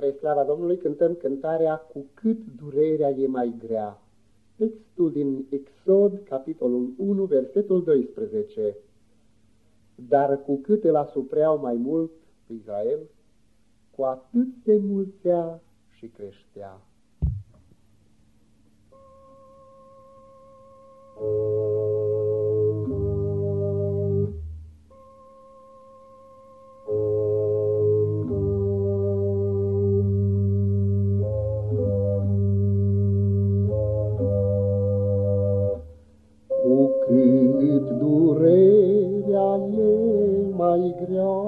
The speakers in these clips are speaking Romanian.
Spre slava Domnului cântăm cântarea Cu cât durerea e mai grea. Textul din Exod, capitolul 1, versetul 12. Dar cu cât îl asupreau mai mult pe Israel, cu atât se mulțea și creștea. cât mai grea,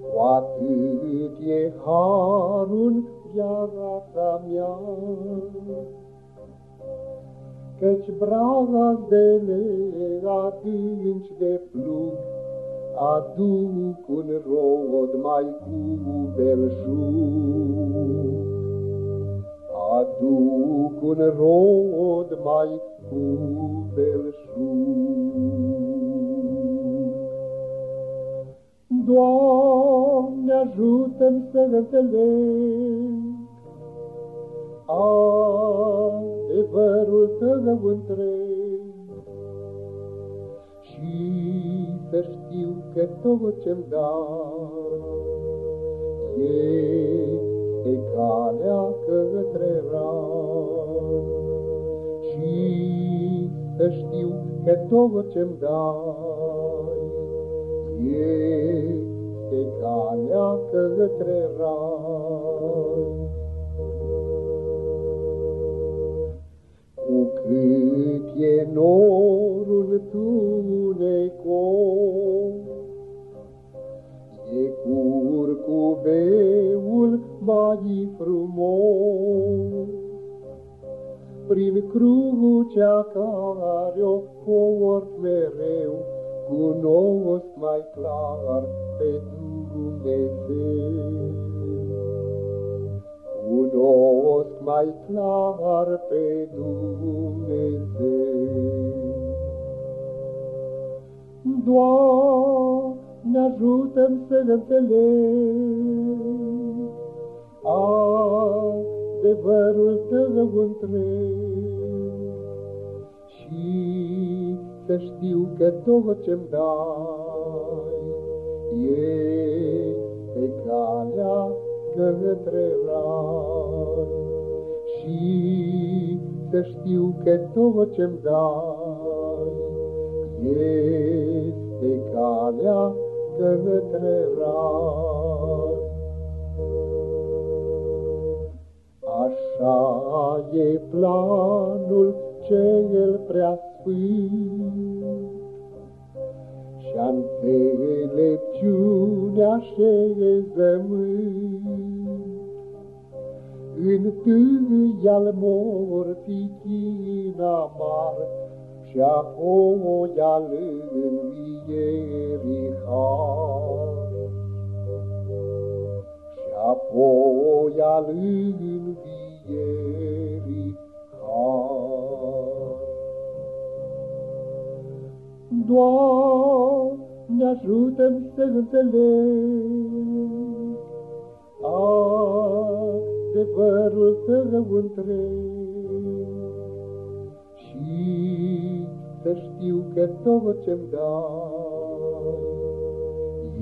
cu atât e harul viața mea. Căci brazdele adânci de plug aduc un rod mai cu belșug aduc un rod mai cu belșug. Doamne, ajută-mi să înțeleg adevărul Tău întreg și să știu că tot ce-mi dai e calea către rai. Și să știu că tot ce-mi dai este calea către rai. Cu cât e norul tunecos, e curcubeul mai frumos. Prin crucea care o port mereu, cunosc mai clar pe Dumnezeu. Cunosc mai clar pe Dumnezeu. Doamne, ajută-mi să înțeleg adevărul tău întreg știu că tot ce-mi dai este calea către rai și să știu că tot ce-mi dai este calea către rai. Așa e planul cel prea sfânt și înțelepciunea șezământ. Întâi al morții china mar și apoi al învierii har apoi al învierii ajută-mi să înțeleg adevărul Tău întreg și să știu că tot ce-mi dai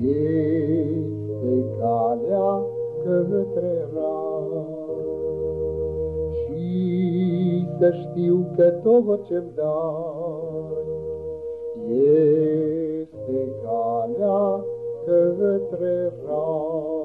este calea către rai. Și să știu că tot ce-mi dai, e calea către rai.